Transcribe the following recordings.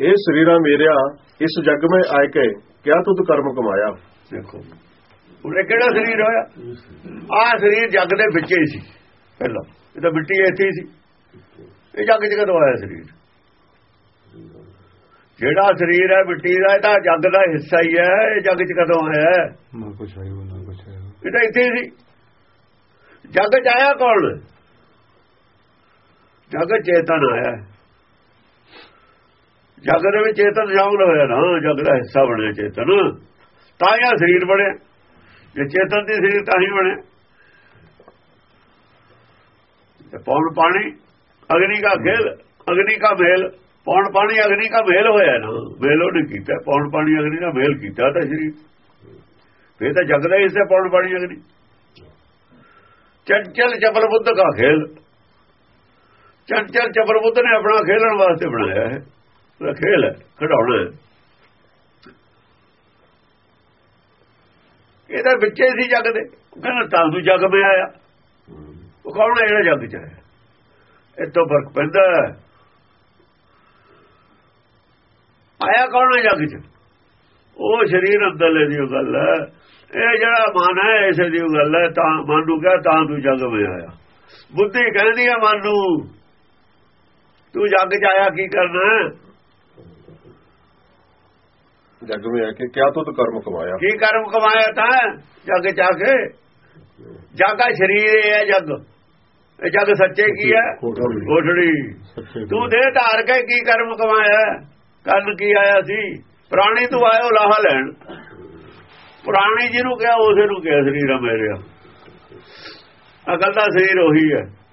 ਇਹ ਸਰੀਰਾ ਮੇਰਿਆ ਇਸ ਜਗ ਮੈਂ ਆਇ ਕੇ ਕਿਆ ਤੁਧ ਕਰਮ ਕਮਾਇਆ? ਦੇਖੋ। ਉਹਨੇ ਕਿਹੜਾ ਸਰੀਰ ਹੋਇਆ? ਆਹ ਸਰੀਰ ਜੱਗ ਦੇ ਵਿੱਚ ਹੀ ਸੀ ਪਹਿਲਾਂ। ਇਹ ਤਾਂ ਮਿੱਟੀ ਇੱਥੇ ਹੀ ਸੀ। ਇਹ ਜੱਗ 'ਚ ਕਦੋਂ ਆਇਆ ਸਰੀਰ? ਜਿਹੜਾ ਸਰੀਰ ਹੈ ਮਿੱਟੀ ਦਾ ਇਹ ਤਾਂ ਜੱਗ ਦਾ ਹਿੱਸਾ ਹੀ ਹੈ। ਇਹ ਜੱਗ 'ਚ ਕਦੋਂ ਆਇਆ? ਨਾ ਕੁਛ ਹੈ ਨਾ ਕੁਛ ਹੈ ਇਹ ਤਾਂ ਇੱਥੇ ਹੀ ਸੀ। ਜੱਗ 'ਚ ਆਇਆ ਕੌਣ? ਜੱਗ 'ਚ ਚੇਤਨ ਆਇਆ। ਜਗ ਦੇ ਵਿੱਚ ਚੇਤਨ ਸ਼ਾਮਲ ਹੋਇਆ ਨਾ, ਜੱਗ ਦਾ ਹਿੱਸਾ ਬਣਿਆ ਚੇਤਨ। ਤਾਂ ਇਹ ਸਰੀਰ ਬਣਿਆ। ਜੇ ਚੇਤਨ ਦੀ ਸਰੀਰ ਤਾਂ ਹੀ ਬਣਿਆ। ਤੇ ਪੌਣ ਪਾਣੀ, ਅਗਨੀ ਦਾ ਖੇਲ, ਅਗਨੀ ਦਾ ਮੇਲ। ਪੌਣ ਪਾਣੀ, ਅਗਨੀ ਦਾ ਮੇਲ ਹੋਇਆ ਨਾ, ਮੇਲ ਉਹਨੇ ਕੀਤਾ। ਪੌਣ ਪਾਣੀ, ਅਗਨੀ ਦਾ ਮੇਲ ਕੀਤਾ ਤਾਂ ਸਰੀਰ। ਫੇਰ ਤਾਂ ਜਗ ਦਾ ਹਿੱਸਾ, ਪੌਣ ਪਾਣੀ, ਅਗਨੀ। ਚੰਚਲ ਚਪਲ ਬੁੱਧ ਦਾ ਖੇਲ। ਚੰਚਲ ਚਪਲ ਬੁੱਧ ਨੇ ਆਪਣਾ ਖੇਲਣ ਵਾਸਤੇ ਬਣਾਇਆ ਹੈ। ਉਹਦਾ ਖੇਲ ਹੈ ਖਿਡਾਉਣਾ ਇਹਦਾ ਵਿੱਚੇ ਸੀ ਜਗ ਦੇ ਕਹਿੰਦਾ ਤਾਂ ਤੂੰ ਜਗ ਮੇ ਆਇਆ ਉਹ ਕੌਣ ਹੈ ਜਿਹੜਾ ਜਗ ਚ ਆਇਆ ਇਹ ਤੋਂ ਫ਼ਰਕ ਪੈਂਦਾ। ਆਇਆ ਕੌਣ ਹੈ ਜਗ ਚ ਉਹ ਸਰੀਰ ਅੰਦਰਲੇ ਦੀ ਉਹ ਗੱਲ ਹੈ ਇਹ ਜਿਹੜਾ ਮਨ ਹੈ ਇਸੇ ਦੀ ਗੱਲ ਹੈ ਤਾਂ ਮਨ ਨੂੰ ਕਹੇ ਤਾਂ ਤੂੰ ਜਗ ਮੇ ਆਇਆ ਬੁੱਧੀ ਕਹਿੰਦੀ ਹੈ ਮਨ ਨੂੰ ਤੂੰ ਜਗ ਚ ਆਇਆ ਕੀ ਕਰਨਾ? ਜਗ ਮੈਂ ਆ ਕੇ ਕਿਆ ਤੁਧ ਕਰਮ ਕਮਾਇਆ? ਕੀ ਕਰਮ ਕਮਾਇਆ ਤਾਂ? ਜਗ ਜਾ ਕੇ। ਜਾਗਾ ਸਰੀਰ ਇਹ ਹੈ ਜਗ। ਇਹ ਜਗ ਸੱਚੇ ਕੀ ਹੈ? ਕੋਠੜੀ। ਤੂੰ ਦੇ ਧਾਰ ਕੇ ਕੀ ਕਰਮ ਕਮਾਇਆ? ਕਰਨ ਕੀ ਆਇਆ ਸੀ? ਪ੍ਰਾਣੀ ਤੂੰ ਆਇਓ ਲਾਹਾ ਲੈਣ। ਪ੍ਰਾਣੀ ਜਿਹਨੂੰ ਕਿਹਾ ਉਸੇ ਨੂੰ ਕਿਹਾ ਸਰੀਰ ਆ ਮੇਰਿਆ ਅਕਲ ਦਾ ਸਰੀਰ ਉਹੀ ਹੈ।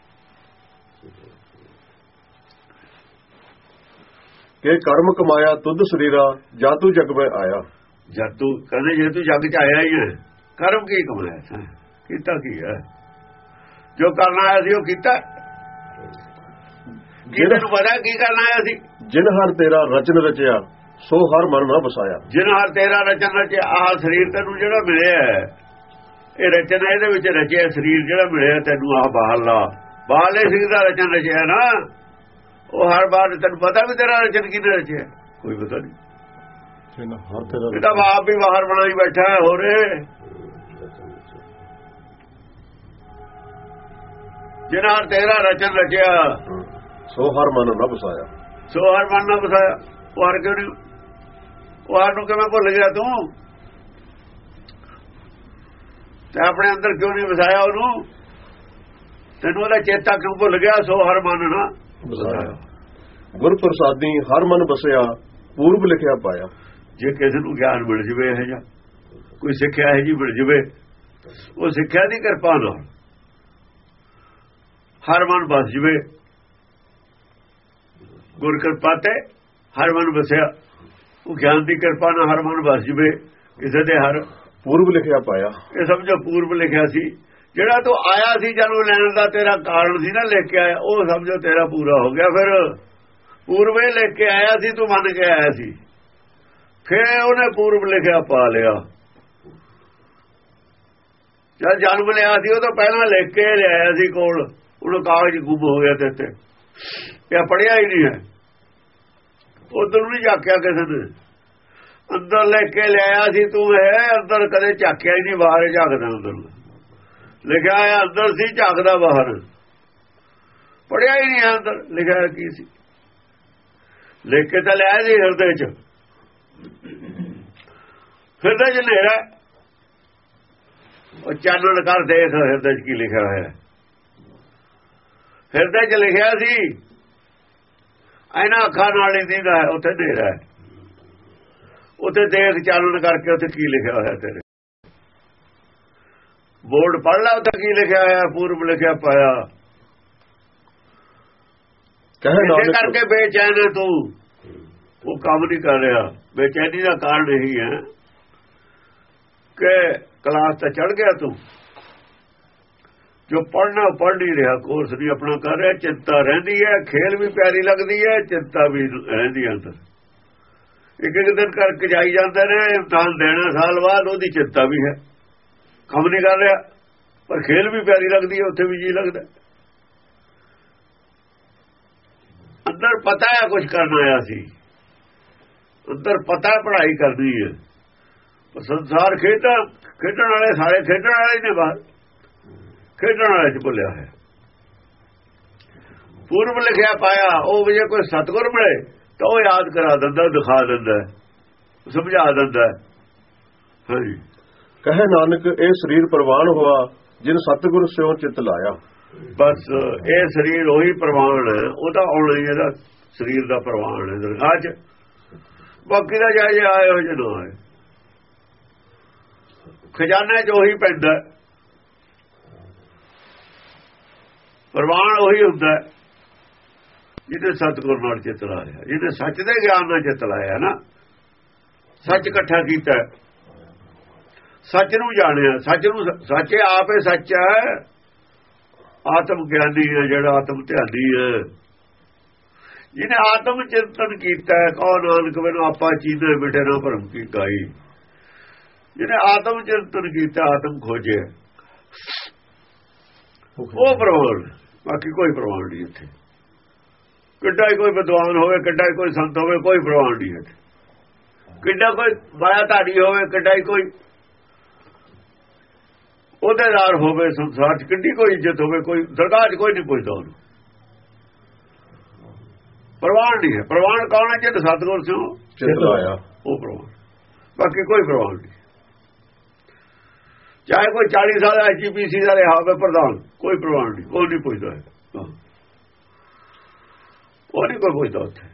ਕਿ ਕਰਮ ਕਮਾਇਆ ਤੁਧ ਸਰੀਰਾ ਜਾ ਤੂੰ ਜਗ ਮੈਂ ਆਇਆ। ਜਦ ਤੂੰ ਕਹਿੰਦੇ ਜੇ ਤੂੰ ਜਗ ਚ ਆਇਆ ਹੀ ਹੈ ਕਰਮ ਕੀ ਕਮਾਇਆ? ਕੀਤਾ ਕੀ ਹੈ? ਜੋ ਕਰਨਾ ਆਇਆ ਸੀ ਉਹ ਕੀਤਾ। ਜਿਹਨਾਂ ਨੂੰ ਪਤਾ ਕੀ ਕਰਨਾ ਆਇਆ ਸੀ? ਜਿਨ ਹਰ ਤੇਰਾ ਰਚਨ ਰਚਿਆ ਸੋ ਹਰ ਮਨ ਨਾ ਵਸਾਇਆ। ਜਿਨ ਹਰ ਤੇਰਾ ਰਚਨ ਰਚਿਆ ਆਹ ਸਰੀਰ ਤੈਨੂੰ ਜਿਹੜਾ ਮਿਲਿਆ ਹੈ, ਇਹ ਰਚਨਾ ਇਹਦੇ ਵਿੱਚ ਰਚਿਆ ਸਰੀਰ ਜਿਹੜਾ ਮਿਲਿਆ ਤੈਨੂੰ ਆਹ ਬਾਹਰਲਾ ਬਾਹਰਲੇ ਸਰੀਰ ਦਾ ਰਚਨ ਰਚਿਆ ਨਾ। ਉਹ ਹਰ ਬਾਰ ਤੈਨੂੰ ਪਤਾ ਵੀ ਤੇਰਾ ਰਚਨ ਕਿਹਨੇ ਰਚਿਆ ਕੋਈ ਪਤਾ ਨਹੀਂ। ਜਿਹਨਾਂ ਹਰ ਤੇਰਾ ਇਹ ਤਾਂ ਆਪ ਵੀ ਬਾਹਰ ਬਣਾਈ ਬੈਠਾ ਹੈ ਹੋਰ ਜਿਨ ਹਰ ਤੇਰਾ ਰਚਨ ਰਚਿਆ। ਸੋ ਹਰ ਮਨ ਨਾ ਵਸਾਇਆ। ਸੋ ਹਰ ਮਨ ਨਾ ਬਸਾਇਆ ਉਹ ਹਰ ਕਿਉਂ ਉਹ ਹਰ ਨੂੰ ਕਿਵੇਂ ਭੁੱਲ ਗਿਆ ਤੂੰ? ਤੇ ਆਪਣੇ ਅੰਦਰ ਕਿਉਂ ਨਹੀਂ ਵਸਾਇਆ ਉਹਨੂੰ? ਤੈਨੂੰ ਉਹਦਾ ਚੇਤਾ ਕਿਉਂ ਭੁੱਲ ਗਿਆ? ਸੋ ਹਰ ਮਨ ਨਾ। ਗੁਰ ਪ੍ਰਸਾਦੀ ਹਰ ਮਨ ਬਸਿਆ ਪੂਰਬ ਲਿਖਿਆ ਪਾਇਆ। ਜੇ ਕਿਸੇ ਨੂੰ ਗਿਆਨ ਮਿਲ ਜਵੇ ਇਹ ਜਾਂ ਕੋਈ ਸਿੱਖਿਆ ਹੈ ਜੀ ਮਿਲ ਜਵੇ ਉਹ ਸਿੱਖਿਆ ਦੀ ਕਿਰਪਾ ਨਾਲ ਹਰ ਮਨ ਬਸ ਜਵੇ। ਗੁਰ ਕਿਰਪਾ ਤੇ ਹਰ ਮਨ ਬਸਿਆ ਉਹ ਗਿਆਨ ਦੀ ਕਿਰਪਾ ਨਾਲ ਹਰ ਮਨ ਬਸ ਜਵੇ। ਕਿਸੇ ਦੇ ਹਰ ਪੂਰਬ ਲਿਖਿਆ ਪਾਇਆ। ਇਹ ਸਮਝੋ ਪੂਰਬ ਲਿਖਿਆ ਸੀ ਜਿਹੜਾ ਤੂੰ ਆਇਆ ਸੀ ਜਨਮ ਲੈਣ ਦਾ, ਤੇਰਾ ਕਾਰਨ ਸੀ ਨਾ ਲੈ ਕੇ ਆਇਆ, ਉਹ ਸਮਝੋ ਤੇਰਾ ਪੂਰਾ ਹੋ ਗਿਆ। ਫਿਰ ਪੂਰਵੇ ਲੈ ਕੇ ਆਇਆ ਸੀ, ਤੂੰ ਮੰਨ ਕੇ ਆਇਆ ਸੀ। ਫਿਰ ਉਹਨੇ ਪੂਰਬ ਲਿਖਿਆ, ਪਾ ਲਿਆ। ਜਦ ਜਨਮ ਲਿਆ ਸੀ, ਉਹ ਤਾਂ ਪਹਿਲਾਂ ਲਿਖ ਕੇ ਲਿਆਇਆ ਸੀ ਕੋਲ। ਉਹਨੂੰ ਕਾਗਜ਼ ਗੁੰਮ ਹੋ ਗਿਆ ਤੇ ਤੇ ਇਹ ਪੜਿਆ ਹੀ ਨਹੀਂ ਹੈ। ਉਧਰ ਨਹੀਂ ਝਾਕਿਆ ਕਿਸੇ ਨੇ। ਅੰਦਰ ਲੈ ਕੇ ਲਿਆਇਆ ਸੀ ਤੂੰ ਹੈ ਅੰਦਰ ਕਦੇ ਝਾਕਿਆ ਹੀ ਨਹੀਂ, ਬਾਹਰ ਝਾਕਦਾ ਅੰਦਰ ਲਿਖਿਆ ਹੈ ਅੰਦਰ ਸੀ, ਝਾਕਦਾ ਬਾਹਰ। ਪੜਿਆ ਹੀ ਨਹੀਂ ਹੈ ਅੰਦਰ, ਲਿਖਿਆ ਕੀ ਸੀ? ਲਿਖ ਕੇ ਤਾਂ ਲਿਆ ਜੀ ਹਿਰਦੇ ਚ। ਹਿਰਦੇ ਚ ਹਨੇਰਾ ਉਹ ਚਾਨਣ ਕਰ ਦੇਖ ਹਿਰਦੇ ਚ ਕੀ ਲਿਖਿਆ ਹੋਇਆ ਹਿਰਦੇ ਚ ਲਿਖਿਆ ਸੀ, ਇਹਨਾਂ ਅੱਖਾਂ ਨਾਲ ਹੀ ਦੀਦਾ ਹੈ, ਉੱਥੇ ਹਨੇਰਾ ਉੱਥੇ ਦੇਖ ਚਾਨਣ ਕਰਕੇ ਉੱਥੇ ਕੀ ਲਿਖਿਆ ਹੋਇਆ ਤੇਰੇ? ਬੋਰਡ ਪੜ ਲਾ ਉੱਥੇ ਕੀ ਲਿਖਿਆ ਹੋਇਆ ਪੂਰਬ ਲਿਖਿਆ ਪਾਇਆ। ਕਹੇ ਨਾਨਕ ਕਰਕੇ ਬੇਚੈਨ ਹੈ ਤੂੰ। ਉਹ ਕੰਮ ਨਹੀਂ ਕਰ ਰਿਹਾ। ਬੇਚੈਨੀ ਦਾ ਕਾਰਨ ਇਹੀ ਹੈ ਕਿ ਕਲਾਸ ਤੇ ਚੜ ਗਿਆ ਤੂੰ। ਜੋ ਪੜਨਾ ਪੜ ਨਹੀਂ ਰਿਹਾ ਕੋਰਸ ਨਹੀਂ ਆਪਣਾ ਕਰ ਰਿਹਾ ਚਿੰਤਾ ਰਹਿੰਦੀ ਹੈ ਖੇਲ ਵੀ ਪਿਆਰੀ ਲੱਗਦੀ ਹੈ ਚਿੰਤਾ ਵੀ ਰਹਿੰਦੀ ਹੈ ਅੰਦਰ। ਇੱਕ ਇੱਕ ਦਿਨ ਕਰਕੇ ਜਾਈ ਜਾਂਦੇ ਨੇ ਇਮਤਿਹਾਨ ਦੇਣਾ ਸਾਲ ਬਾਅਦ ਉਹਦੀ ਚਿੰਤਾ ਵੀ ਹੈ। ਕੰਮ ਨਹੀਂ ਕਰ ਰਿਹਾ, ਪਰ ਖੇਲ ਵੀ ਪਿਆਰੀ ਲੱਗਦੀ ਹੈ, ਉੱਥੇ ਵੀ ਜੀ ਲੱਗਦਾ ਅੰਦਰ ਪਤਾ ਹੈ ਕੁਝ ਕਰਨ ਆਇਆ ਸੀ। ਅੰਦਰ ਪਤਾ ਪੜ੍ਹਾਈ ਕਰਨੀ ਹੈ। ਪਰ ਸੰਸਾਰ ਖੇਡਾਂ, ਖੇਡਣ ਵਾਲੇ ਸਾਰੇ ਖੇਡਣ ਵਾਲੇ ਨੇ ਬਾਹਰ। ਖੇਡਣ ਵਾਲੇ ਚ ਭੁੱਲਿਆ ਹੈ ਪੂਰਬ ਲਿਖਿਆ ਪਾਇਆ, ਉਹ ਜੇ ਕੋਈ ਸਤਗੁਰ ਮਿਲੇ, ਤਾਂ ਉਹ ਯਾਦ ਕਰਾ ਦਿੰਦਾ, ਦਿਖਾ ਦਿੰਦਾ, ਸਮਝਾ ਦਿੰਦਾ। ਹਾਂਜੀ। ਕਹੇ ਨਾਨਕ, ਇਹ ਸਰੀਰ ਪ੍ਰਵਾਨ ਹੋਆ, ਜਿਨ ਸਤਿਗੁਰ ਸਿਓ ਚਿਤ ਲਾਇਆ। ਬਸ, ਇਹ ਸਰੀਰ ਉਹੀ ਪ੍ਰਵਾਨ ਹੈ ਉਹਦਾ ਆਉਣਾ ਹੀ ਇਹਦਾ ਸਰੀਰ ਦਾ ਪ੍ਰਵਾਨ ਹੈ, ਦਰਗਾਹ 'ਚ। ਬਾਕੀ ਦਾ ਜਾਇ ਆਏ ਹੋ ਜਦੋਂ ਆਏ। ਖਜ਼ਾਨੇ 'ਚ ਉਹੀ ਪੈਂਦਾ ਪ੍ਰਵਾਨ ਉਹੀ ਹੁੰਦਾ ਜਿਹਦੇ ਸਤਿਗੁਰ ਨਾਲ ਚਿਤ ਲਾਇਆ, ਜਿਹਦੇ ਸੱਚ ਦੇ ਗਿਆਨ ਨਾਲ ਚਿਤ ਲਾਇਆ ਨਾ। ਸੱਚ ਇਕੱਠਾ ਕੀਤਾ ਸੱਚ ਨੂੰ ਜਾਣਿਆ, ਸੱਚ ਨੂੰ ਸੱਚੇ ਆਪੇ ਸੱਚ ਹੈ। ਆਤਮ ਗਿਆਨੀ ਹੈ ਜਿਹੜਾ ਆਤਮ ਧਿਆਨੀ ਹੈ। ਜਿਹਨੇ ਆਤਮ ਚਿੰਤਨ ਕੀਤਾ ਕੌਣ ਨਾਨਕ, ਮੈਨੂੰ ਆਪਾ ਚੀਜ਼ੇ ਬਿਟੇ ਨਾ ਭਰਮ ਕੀ ਗਾਈ ਜਿਹਨੇ ਆਤਮ ਚਿੰਤਨ ਕੀਤਾ, ਆਤਮ ਖੋਜਿਆ। ਉਹ ਪ੍ਰਵਾਨ, ਬਾਕੀ ਕੋਈ ਪ੍ਰਵਾਨ ਨਹੀਂ ਇੱਥੇ। ਕਿੱਡਾ ਹੀ ਕੋਈ ਵਿਦਵਾਨ ਹੋਵੇ, ਕਿੱਡਾ ਹੀ ਕੋਈ ਸੰਤ ਹੋਵੇ, ਕੋਈ ਪ੍ਰਵਾਨ ਨਹੀਂ ਇੱਥੇ। ਕਿੱਡਾ ਕੋਈ ਮਾਇਆ ਧਾੜੀ ਹੋਵੇ, ਕਿੱਡਾ ਹੀ ਕੋਈ ਉਹਦੇਦਾਰ ਹੋਵੇ ਸੰਸਾਰ 'ਚ ਕਿੰਨੀ ਕੋਈ ਇੱਜ਼ਤ ਹੋਵੇ ਕੋਈ ਦਰਗਾਹ 'ਚ ਕੋਈ ਨਹੀਂ ਪੁੱਛਦਾ ਉਹਨੂੰ। ਪ੍ਰਵਾਨ ਨਹੀਂ ਹੈ। ਪ੍ਰਵਾਨ ਕੌਣ ਹੈ? ਜਿੱਤ ਸਤਗੁਰ ਸਿਓ ਚਿਤ ਲਾਇਆ। ਉਹ ਪ੍ਰਵਾਨ। ਬਾਕੀ ਕੋਈ ਪ੍ਰਵਾਨ ਨਹੀਂ। ਚਾਹੇ ਕੋਈ 40 ਸਾਲ ਦਾ ਐਚਪੀਸੀ ਦਾ ਰਿਹਾ ਹੋਵੇ ਪ੍ਰਧਾਨ ਕੋਈ ਪ੍ਰਵਾਨ ਨਹੀਂ। ਕੋਈ ਨਹੀਂ ਪੁੱਛਦਾ ਹੈ। ਉਹ ਨਹੀਂ ਕੋਈ ਪੁੱਛਦਾ ਉੱਥੇ।